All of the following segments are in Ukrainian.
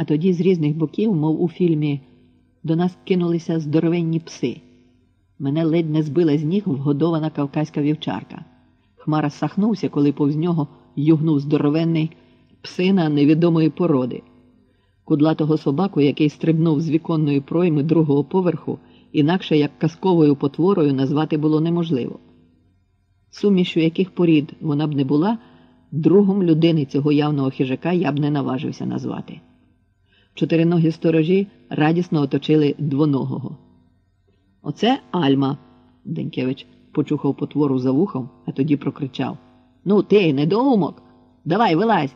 А тоді з різних боків, мов у фільмі, до нас кинулися здоровенні пси. Мене ледь не збила з ніг вгодована кавказька вівчарка. Хмара сахнувся, коли повз нього югнув здоровенний псина невідомої породи, кудлатого собаку, який стрибнув з віконної пройми другого поверху, інакше як казковою потворою назвати було неможливо. Сумішю яких порід вона б не була, другом людини цього явного хижака я б не наважився назвати. Чотириногі сторожі радісно оточили двоногого. Оце Альма, Денькевич почухав потвору за вухом, а тоді прокричав: Ну, ти, недоумок, давай вилазь,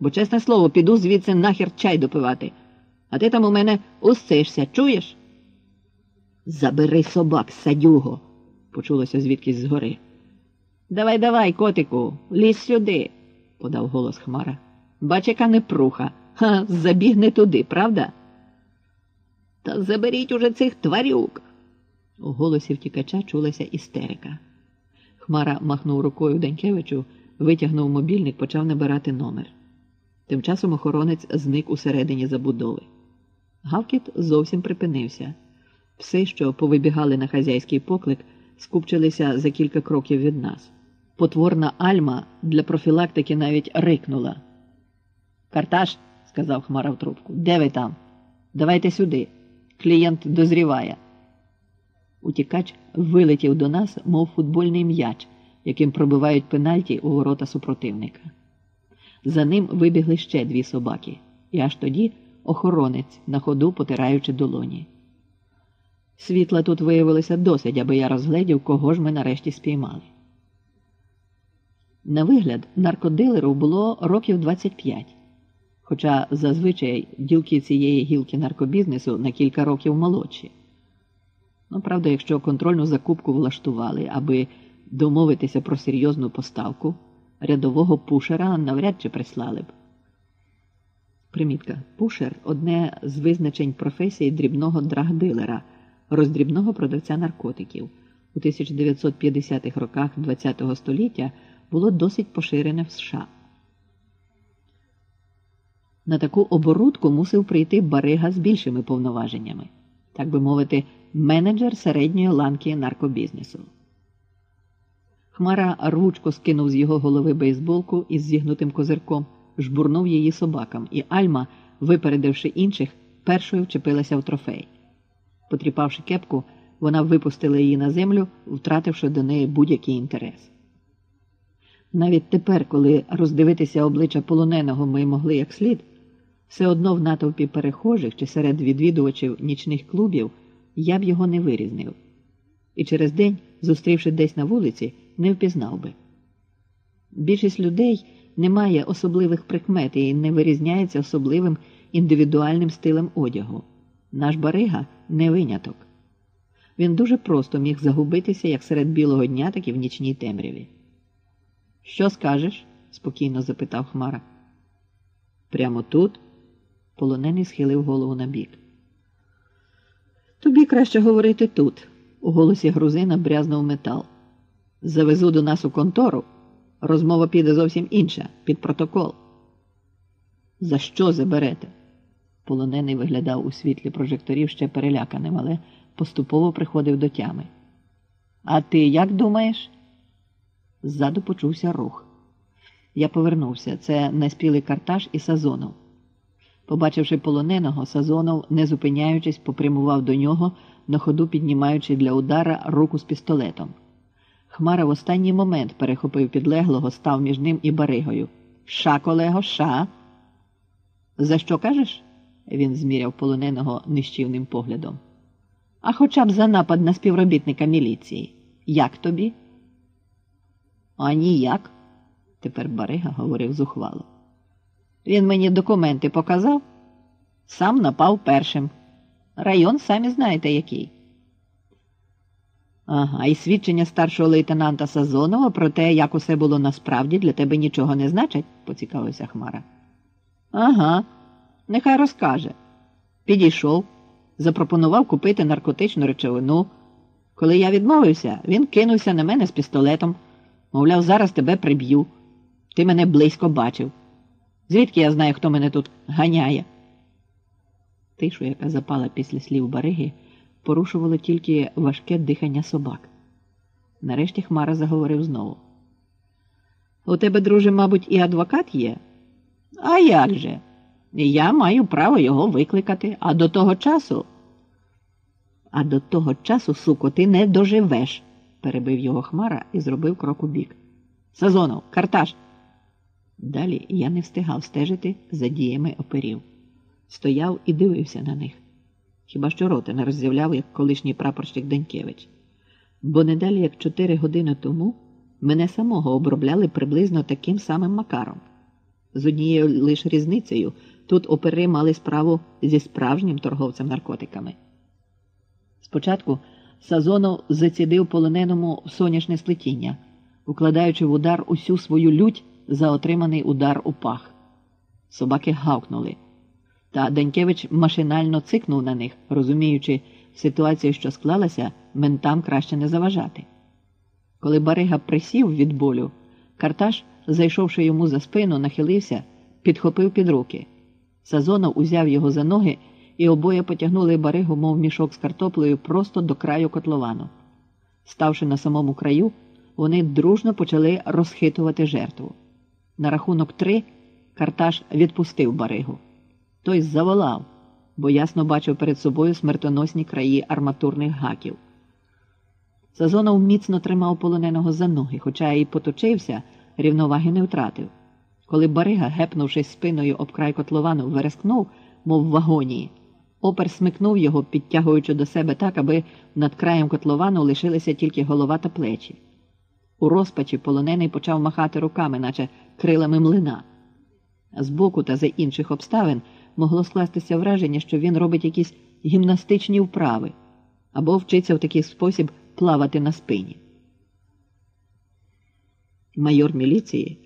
бо, чесне слово, піду звідси нахер чай допивати. А ти там у мене усишся, чуєш? Забери собак, садюго, почулося звідкись згори. Давай, давай, котику, лізь сюди, подав голос Хмара. Бач, яка непруха. Ха, забігне туди, правда? Та заберіть уже цих тварюк. У голосі втікача чулася істерика. Хмара махнув рукою Данькевичу, витягнув мобільник, почав набирати номер. Тим часом охоронець зник усередині забудови. Гавкіт зовсім припинився. Пси, що повибігали на хазяйський поклик, скупчилися за кілька кроків від нас. Потворна Альма для профілактики навіть рикнула. Карташ, сказав Хмара в трубку, де ви там? Давайте сюди. Клієнт дозріває. Утікач вилетів до нас, мов футбольний м'яч, яким пробивають пенальті у ворота супротивника. За ним вибігли ще дві собаки, і аж тоді охоронець, на ходу потираючи долоні. Світла тут виявилося досить, аби я розгледів, кого ж ми нарешті спіймали. На вигляд, наркодилеру було років 25, хоча зазвичай ділки цієї гілки наркобізнесу на кілька років молодші. Ну, правда, якщо контрольну закупку влаштували, аби домовитися про серйозну поставку, рядового пушера навряд чи прислали б. Примітка. Пушер одне з визначень професії дрібного драгдилера, роздрібного продавця наркотиків. У 1950-х роках ХХ століття було досить поширене в США. На таку оборудку мусив прийти барига з більшими повноваженнями, так би мовити, менеджер середньої ланки наркобізнесу. Хмара рвучко скинув з його голови бейсболку із зігнутим козирком, жбурнув її собакам, і Альма, випередивши інших, першою вчепилася в трофей. Потріпавши кепку, вона випустила її на землю, втративши до неї будь-який інтерес. Навіть тепер, коли роздивитися обличчя полоненого ми могли як слід, все одно в натовпі перехожих чи серед відвідувачів нічних клубів я б його не вирізнив. І через день, зустрівши десь на вулиці, не впізнав би. Більшість людей не має особливих прикмет і не вирізняється особливим індивідуальним стилем одягу. Наш барига не виняток. Він дуже просто міг загубитися як серед білого дня, так і в нічній темряві. Що скажеш? спокійно запитав Хмара. Прямо тут? Полонений схилив голову на бік. Тобі краще говорити тут, у голосі грузина брязнув метал. Завезу до нас у контору. Розмова піде зовсім інша, під протокол. За що заберете? Полонений виглядав у світлі прожекторів ще переляканим, але поступово приходив до тями. А ти як думаєш? Ззаду почувся рух. Я повернувся. Це неспілий картаж і Сазонов. Побачивши полоненого, Сазонов, не зупиняючись, попрямував до нього, на ходу піднімаючи для удара руку з пістолетом. Хмара в останній момент перехопив підлеглого, став між ним і баригою. Ша, колего, ша. За що кажеш? Він зміряв полоненого нищівним поглядом. А хоча б за напад на співробітника міліції. Як тобі? А ніяк, тепер Барига говорив зухвало. Він мені документи показав, сам напав першим. Район самі знаєте який. Ага, і свідчення старшого лейтенанта Сазонова про те, як усе було насправді, для тебе нічого не значить, поцікавився Хмара. Ага, нехай розкаже. Підійшов, запропонував купити наркотичну речовину. Коли я відмовився, він кинувся на мене з пістолетом. Мовляв, зараз тебе приб'ю. Ти мене близько бачив. Звідки я знаю, хто мене тут ганяє? Тишу, яка запала після слів бариги, порушувало тільки важке дихання собак. Нарешті Хмара заговорив знову. У тебе, друже, мабуть, і адвокат є? А як же? Я маю право його викликати, а до того часу. А до того часу, суко, ти не доживеш, перебив його Хмара і зробив крок у бік. Сазонов, карташ. Далі я не встигав стежити за діями оперів. Стояв і дивився на них. Хіба що роти не роззявляв, як колишній прапорщик Денькевич. Бо не далі, як чотири години тому, мене самого обробляли приблизно таким самим макаром. З однією лише різницею тут опери мали справу зі справжнім торговцем наркотиками. Спочатку Сазонов зацідив полоненому сонячне сплетіння, укладаючи в удар усю свою лють за отриманий удар у пах. Собаки гавкнули. Та Данькевич машинально цикнув на них, розуміючи, ситуацію, що склалася, ментам краще не заважати. Коли Барига присів від болю, Карташ, зайшовши йому за спину, нахилився, підхопив під руки. Сазонов узяв його за ноги, і обоє потягнули баригу, мов мішок з картоплею, просто до краю котловану. Ставши на самому краю, вони дружно почали розхитувати жертву. На рахунок три Карташ відпустив баригу. Той заволав, бо ясно бачив перед собою смертоносні краї арматурних гаків. Сазонов міцно тримав полоненого за ноги, хоча і поточився, рівноваги не втратив. Коли барига, гепнувшись спиною об край котловану, верескнув, мов в вагонії, опер смикнув його, підтягуючи до себе так, аби над краєм котловану лишилися тільки голова та плечі. У розпачі полонений почав махати руками, наче крилами млина. Збоку та за інших обставин могло скластися враження, що він робить якісь гімнастичні вправи або вчиться в такий спосіб плавати на спині. Майор міліції,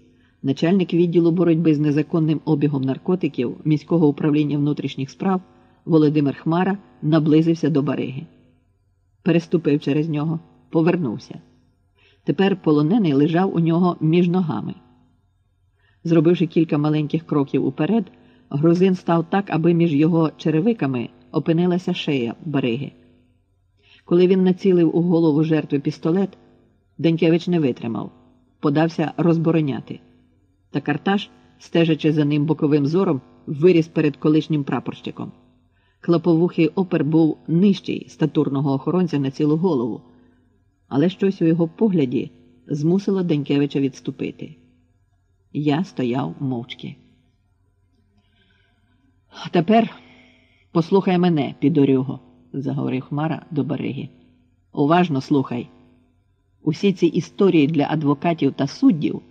начальник відділу боротьби з незаконним обігом наркотиків міського управління внутрішніх справ Володимир Хмара наблизився до бариги. Переступив через нього, повернувся. Тепер полонений лежав у нього між ногами. Зробивши кілька маленьких кроків уперед, грузин став так, аби між його черевиками опинилася шея бариги. Коли він націлив у голову жертви пістолет, Денькевич не витримав, подався розбороняти. Та Карташ, стежачи за ним боковим зором, виріс перед колишнім прапорщиком. Клаповухий опер був нижчий статурного охоронця на цілу голову, але щось у його погляді змусило Денькевича відступити. Я стояв мовчки. Тепер послухай мене, підорюго, заговорив Хмара до береги. Уважно слухай. Усі ці історії для адвокатів та суддів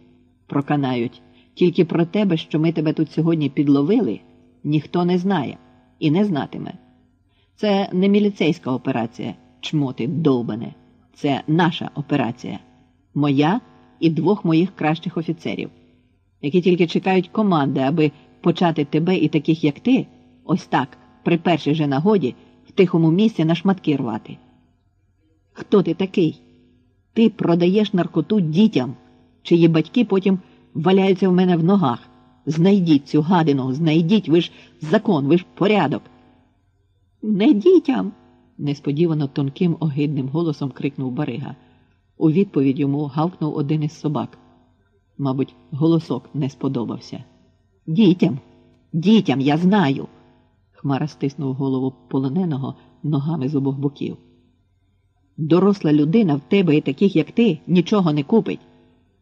проканають тільки про тебе, що ми тебе тут сьогодні підловили, ніхто не знає і не знатиме. Це не міліцейська операція, чмоти довбане. Це наша операція, моя і двох моїх кращих офіцерів, які тільки чекають команди, аби почати тебе і таких, як ти, ось так, при першій же нагоді, в тихому місці на шматки рвати. Хто ти такий? Ти продаєш наркоту дітям, чиї батьки потім валяються в мене в ногах. Знайдіть цю гадину, знайдіть, ви ж закон, ви ж порядок. Не дітям, несподівано тонким огидним голосом крикнув Барига. У відповідь йому гавкнув один із собак. Мабуть, голосок не сподобався. Дітям, дітям, я знаю. Хмара стиснув голову полоненого ногами з обох боків. Доросла людина в тебе і таких, як ти, нічого не купить.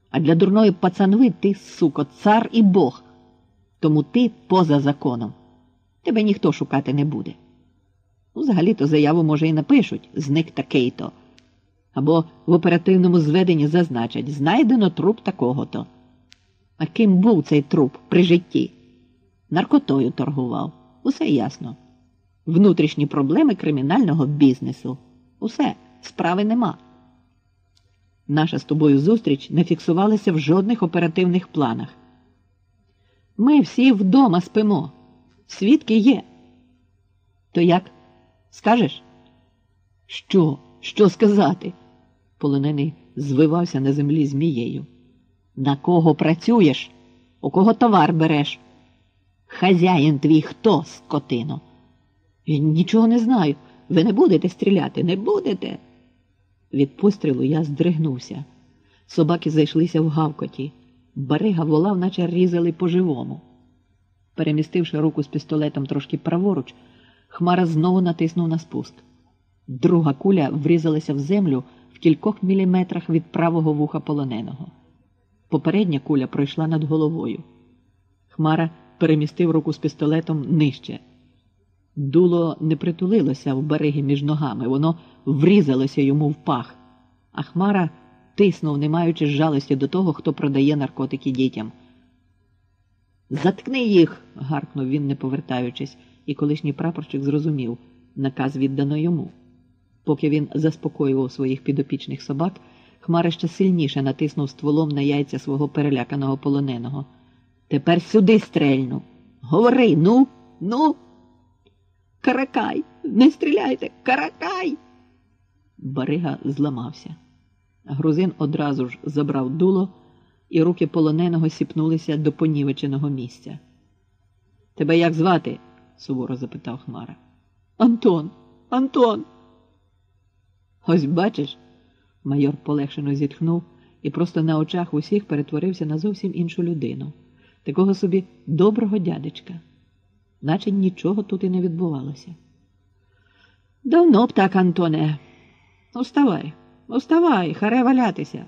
А для дурної пацанви ти, суко, цар і Бог. Тому ти поза законом. Тебе ніхто шукати не буде. Ну, взагалі-то заяву, може, і напишуть зник такий-то. Або в оперативному зведенні зазначать знайдено труп такого-то. А ким був цей труп при житті? Наркотою торгував. Усе ясно. Внутрішні проблеми кримінального бізнесу. Усе, справи нема. Наша з тобою зустріч не фіксувалася в жодних оперативних планах. Ми всі вдома спимо. Свідки є. То як? Скажеш? Що? Що сказати? Полонений звивався на землі змією. На кого працюєш? У кого товар береш? Хазяїн твій хто, скотино? Я нічого не знаю. Ви не будете стріляти, не будете. Від пострілу я здригнувся. Собаки зайшлися в гавкоті. Барига волав, наче різали по-живому. Перемістивши руку з пістолетом трошки праворуч, Хмара знову натиснув на спуск. Друга куля врізалася в землю в кількох міліметрах від правого вуха полоненого. Попередня куля пройшла над головою. Хмара перемістив руку з пістолетом нижче. Дуло не притулилося в береги між ногами, воно врізалося йому в пах, а Хмара тиснув, не маючи жалості до того, хто продає наркотики дітям. Заткни їх. гаркнув він, не повертаючись, і колишній прапорщик зрозумів наказ віддано йому. Поки він заспокоював своїх підопічних собак, Хмара ще сильніше натиснув стволом на яйця свого переляканого полоненого. Тепер сюди стрельну. Говори, ну, ну. Каракай, не стріляйте, каракай. Барига зламався. Грузин одразу ж забрав дуло, і руки полоненого сіпнулися до понівеченого місця. Тебе як звати? суворо запитав Хмара. Антон, Антон. Ось бачиш, майор полегшено зітхнув і просто на очах усіх перетворився на зовсім іншу людину, такого собі доброго дядечка, наче нічого тут і не відбувалося. Давно б так, Антоне. Уставай, уставай, харе валятися.